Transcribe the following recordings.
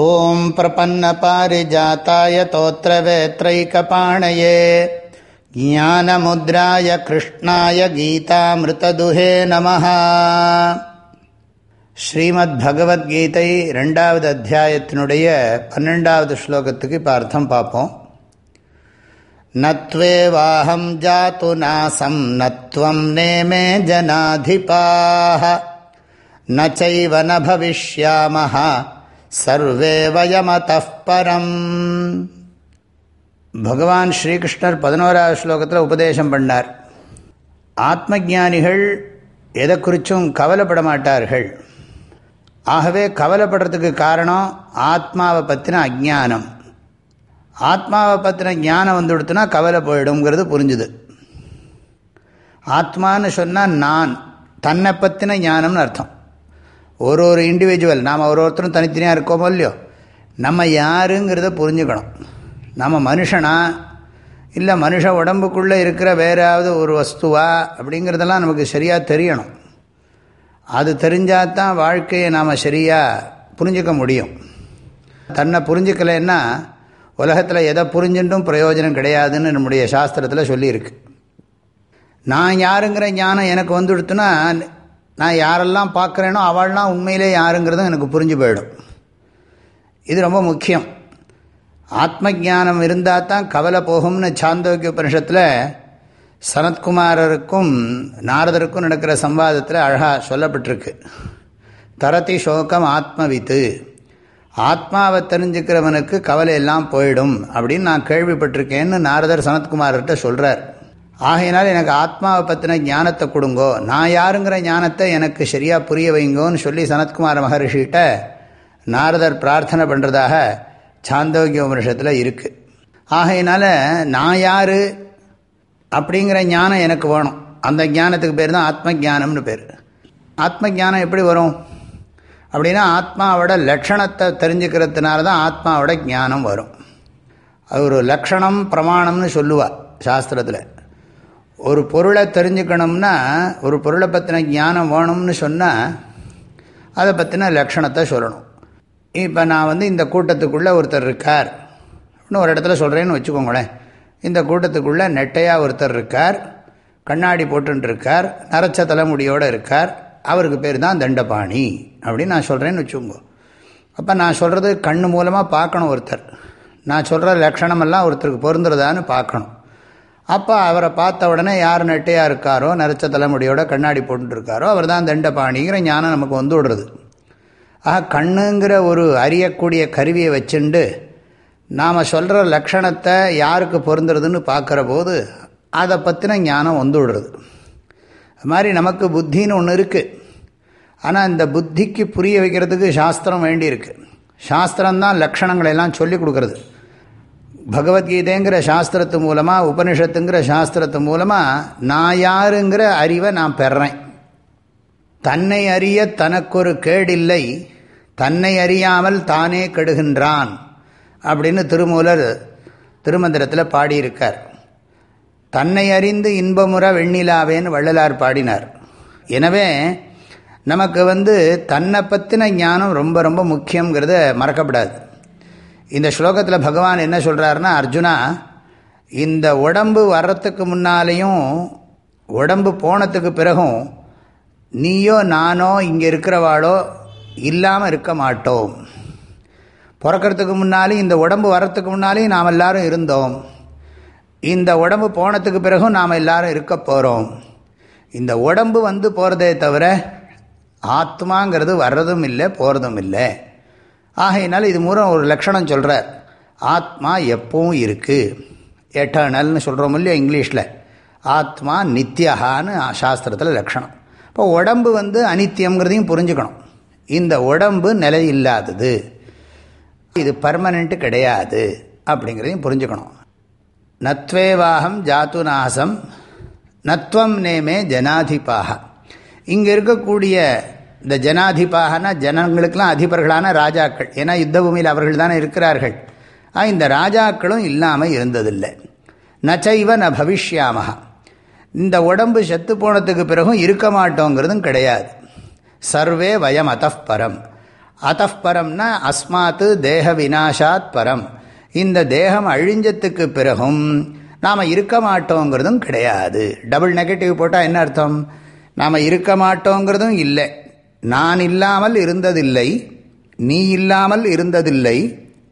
ॐ प्रपन्नपारिजाताय तोत्रवेत्रैकपाणये ज्ञानमुद्राय कृष्णाय गीतामृतदुहे नमः ஸ்ரீமத்பகவத்கீதை ரெண்டாவது அத்தியாயத்தினுடைய பன்னெண்டாவது ஸ்லோகத்துக்கு இப்போ அர்த்தம் பார்ப்போம் நத்வேவாஹம் ஜாத்து நாசம் நத்வம் நேமே ஜனாதிபாக நைவ ந பவிஷ்யாமஹ சர்வே வயமதப்பரம் பகவான் ஸ்ரீகிருஷ்ணர் பதினோராவது ஸ்லோகத்தில் உபதேசம் பண்ணார். ஆத்ம ஜானிகள் எதை குறித்தும் கவலைப்பட மாட்டார்கள் ஆகவே கவலைப்படுறதுக்கு காரணம் ஆத்மாவை பற்றின அஜானம். ஆத்மாவை பற்றின ஞானம் வந்து கவலை போயிடுங்கிறது புரிஞ்சுது. ஆத்மான்னு சொன்னால் நான் தன்னை பற்றின ஞானம்னு அர்த்தம். ஒரு ஒரு இண்டிவிஜுவல் நாம் ஒரு ஒருத்தரும் தனித்தனியாக இருக்கோமோ இல்லையோ? நம்ம யாருங்கிறத புரிஞ்சுக்கணும். நம்ம மனுஷனா? இல்லை மனுஷ உடம்புக்குள்ளே இருக்கிற வேறாவது ஒரு வஸ்துவா? அப்படிங்கிறதெல்லாம் நமக்கு சரியாக தெரியணும். அது தெரிஞ்சால் தான் வாழ்க்கையை நாம் சரியாக புரிஞ்சிக்க முடியும். தன்னை புரிஞ்சிக்கலைன்னா உலகத்தில் எதை புரிஞ்சுட்டும் பிரயோஜனம் கிடையாதுன்னு நம்முடைய சாஸ்திரத்தில் சொல்லியிருக்கு. நான் யாருங்கிற ஞானம் எனக்கு வந்துடுத்துனா நான் யாரெல்லாம் பார்க்குறேனோ அவள்லாம் உண்மையிலே யாருங்கிறதும் எனக்கு புரிஞ்சு போயிடும். இது ரொம்ப முக்கியம். ஆத்ம ஜானம் இருந்தால் தான் கவலை போகும்னு சாந்தோக்கிய உபனிஷத்தில் சனத்குமாரருக்கும் நாரதருக்கும் நடக்கிற சம்வாதத்தில் அழகாக சொல்லப்பட்டிருக்கு. தரதி சோகம் ஆத்மவித்து. ஆத்மாவை தெரிஞ்சுக்கிறவனுக்கு கவலை எல்லாம் போயிடும் அப்படின்னு நான் கேள்விப்பட்டிருக்கேன்னு நாரதர் சனத்குமார்கிட்ட சொல்கிறார் ஆகையினால் எனக்கு ஆத்மாவை பற்றின ஞானத்தை கொடுங்கோ. நான் யாருங்கிற ஞானத்தை எனக்கு சரியாக புரிய வைங்கோன்னு சொல்லி சனத்குமார மகரிஷிகிட்ட நாரதர் பிரார்த்தனை பண்ணுறதாக சாந்தோக்கிய உபனிஷத்தில் இருக்குது ஆகையினால் நான் யார் அப்படிங்கிற ஞானம் எனக்கு வேணும். அந்த ஞானத்துக்கு பேர் தான் ஆத்ம ஜானம்னு பேர். ஆத்ம ஜானம் எப்படி வரும்? அப்படின்னா ஆத்மாவோட லட்சணத்தை தெரிஞ்சுக்கிறதுனால தான் ஆத்மாவோட ஞானம் வரும். அது ஒரு லக்ஷணம் பிரமாணம்னு சொல்லுவாள் சாஸ்திரத்தில். ஒரு பொருளை தெரிஞ்சுக்கணும்னா ஒரு பொருளை பற்றின ஞானம் வேணும்னு சொன்னால் அதை பற்றின லக்ஷணத்தை சொல்லணும். இப்போ நான் வந்து இந்த கூட்டத்துக்குள்ளே ஒருத்தர் இருக்கார். இன்னும் ஒரு இடத்துல சொல்கிறேன்னு வச்சுக்கோங்களேன். இந்த கூட்டத்துக்குள்ளே நெட்டையாக ஒருத்தர் இருக்கார். கண்ணாடி போட்டுருக்கார் நரச்ச தலைமுடியோடு இருக்கார். அவருக்கு பேர் தான் தண்டபாணி அப்படின்னு நான் சொல்கிறேன்னு வச்சுக்கோங்க. அப்போ நான் சொல்கிறது கண் மூலமாக பார்க்கணும் ஒருத்தர். நான் சொல்கிற லக்ஷணமெல்லாம் ஒருத்தருக்கு பொருந்துறதான்னு பார்க்கணும். அப்போ அவரை பார்த்த உடனே யார் நெட்டையாக இருக்காரோ நரைச்ச தலைமுடியோட கண்ணாடி போட்டுருக்காரோ அவர் தான் தண்டபாணிங்கிற ஞானம் நமக்கு வந்து விடுறது. ஆக கண்ணுங்கிற ஒரு அறியக்கூடிய கருவியை வச்சுண்டு நாம் சொல்கிற லக்ஷணத்தை யாருக்கு பொருந்துறதுன்னு பார்க்குற போது அதை பற்றின ஞானம் வந்து விடுறது. அது மாதிரி நமக்கு புத்தின்னு ஒன்று இருக்குது ஆனால் இந்த புத்திக்கு புரிய வைக்கிறதுக்கு சாஸ்திரம் வேண்டியிருக்கு. சாஸ்திரம்தான் லக்ஷணங்களெல்லாம் சொல்லி கொடுக்குறது. பகவத்கீதைங்கிற சாஸ்திரத்து மூலமாக உபனிஷத்துங்கிற சாஸ்திரத்து மூலமாக நான் யாருங்கிற அறிவை நான் பெறேன் தன்னை அறிய தனக்கொரு கேடில்லை தன்னை அறியாமல் தானே கெடுகின்றான் அப்படின்னு திருமூலர் திருமந்திரத்தில் பாடியிருக்கார். தன்னை அறிந்து இன்பமுற வெண்ணிலாவேன்னு வள்ளலார் பாடினார். எனவே நமக்கு வந்து தன்னை பற்றின ஞானம் ரொம்ப ரொம்ப முக்கியங்கிறத மறக்கப்படாது. இந்த ஸ்லோகத்தில் பகவான் என்ன சொல்கிறாருன்னா அர்ஜுனா இந்த உடம்பு வர்றதுக்கு முன்னாலேயும் உடம்பு போனதுக்கு பிறகும் நீயோ நானோ இங்கே இருக்கிறவாளோ இல்லாமல் இருக்க மாட்டோம். பிறக்கிறதுக்கு முன்னாலேயும் இந்த உடம்பு வர்றதுக்கு முன்னாலேயும் நாம் எல்லாரும் இருந்தோம். இந்த உடம்பு போனதுக்கு பிறகும் நாம் எல்லாரும் இருக்க போகிறோம் இந்த உடம்பு வந்து போகிறதே தவிர ஆத்மாங்கிறது வர்றதும் இல்லை போகிறதும் இல்லை. ஆகையினால இது மூலம் ஒரு லட்சணம் சொல்கிறார் ஆத்மா எப்பவும் இருக்குது எட்டர்னல்னு சொல்கிறோம் இல்லையோ இங்கிலீஷில். ஆத்மா நித்தியகான்னு சாஸ்திரத்தில் லக்ஷணம் இப்போ உடம்பு வந்து அனித்தியங்கிறதையும் புரிஞ்சுக்கணும். இந்த உடம்பு நிலை இல்லாதது இது பர்மனண்ட்டு கிடையாது அப்படிங்கிறதையும் புரிஞ்சுக்கணும். நத்வேவாகம் ஜாத்து நாசம் நத்வம் நேமே ஜனாதிபாக இங்கே இருக்கக்கூடிய இந்த ஜனாதிபாகனா ஜனங்களுக்கெல்லாம் அதிபர்களான ராஜாக்கள். ஏன்னா யுத்த பூமியில் அவர்கள் தானே இருக்கிறார்கள் இந்த ராஜாக்களும் இல்லாமல் இருந்ததில்லை. நச்சைவ ந பவிஷ்யாமகா இந்த உடம்பு செத்து போனதுக்கு பிறகும் இருக்க மாட்டோங்கிறதும் கிடையாது. சர்வே வயம் அத்தப்பரம் அத்தப்பரம்னா அஸ்மாத்து தேக வினாசாத் பரம். இந்த தேகம் அழிஞ்சத்துக்கு பிறகும் நாம் இருக்க மாட்டோங்கிறதும் கிடையாது. டபுள் நெகட்டிவ் போட்டால் என்ன அர்த்தம்? நாம் இருக்க மாட்டோங்கிறதும் இல்லை. நான் இல்லாமல் இருந்ததில்லை நீ இல்லாமல் இருந்ததில்லை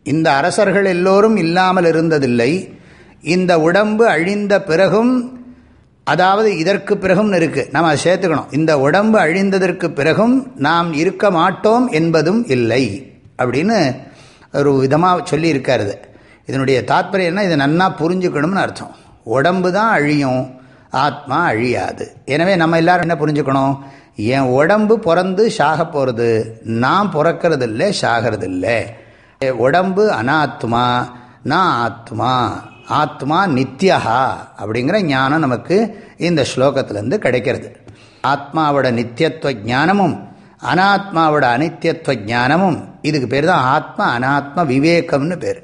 இந்த அரசர்கள் எல்லோரும் இல்லாமல் இருந்ததில்லை இந்த உடம்பு அழிந்த பிறகும் அதாவது இதற்கு பிறகும் இருக்கு நம்ம அதை சேர்த்துக்கணும். இந்த உடம்பு அழிந்ததற்கு பிறகும் நாம் இருக்க மாட்டோம் என்பதும் இல்லை அப்படின்னு ஒரு விதமாக சொல்லி இதனுடைய தாத்பரியம் என்ன? இதை நன்னா புரிஞ்சுக்கணும்னு அர்த்தம். உடம்பு தான் அழியும் ஆத்மா அழியாது. எனவே நம்ம எல்லாரும் என்ன புரிஞ்சுக்கணும்? என் உடம்பு பிறந்து சாக போகிறது நான் பிறக்கிறது இல்லை சாகிறது இல்லை உடம்பு அனாத்மா நான் ஆத்மா ஆத்மா நித்யஹா அப்படிங்கிற ஞானம் நமக்கு இந்த ஸ்லோகத்திலேருந்து கிடைக்கிறது. ஆத்மாவோட நித்தியத்துவ ஞானமும் அனாத்மாவோட அனித்தியத்துவ ஞானமும் இதுக்கு பேர் தான் ஆத்மா அனாத்மா விவேகம்னு பேர்.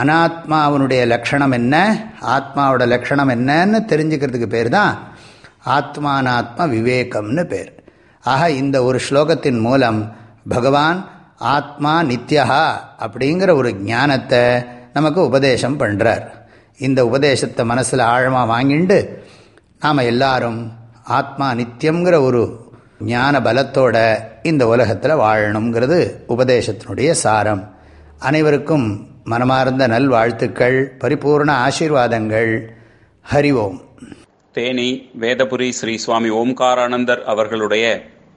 அனாத்மாவனுடைய லக்ஷணம் என்ன ஆத்மாவோட லக்ஷணம் என்னன்னு தெரிஞ்சுக்கிறதுக்கு பேர் தான் ஆத்மானாத்மா விவேகம்னு பேர். ஆக இந்த ஒரு ஸ்லோகத்தின் மூலம் பகவான் ஆத்மா நித்யா அப்படிங்கிற ஒரு ஞானத்தை நமக்கு உபதேசம் பண்ணுறார் இந்த உபதேசத்தை மனசில் ஆழமாக வாங்கிண்டு நாம் எல்லாரும் ஆத்மா நித்தியங்கிற ஒரு ஞான பலத்தோட இந்த உலகத்தில் வாழணுங்கிறது உபதேசத்தினுடைய சாரம். அனைவருக்கும் மனமார்ந்த நல்வாழ்த்துக்கள் பரிபூர்ண ஆசீர்வாதங்கள். ஹரி ஓம். தேனி வேதபுரி ஸ்ரீ சுவாமி ஓம்காரானந்தர் அவர்களுடைய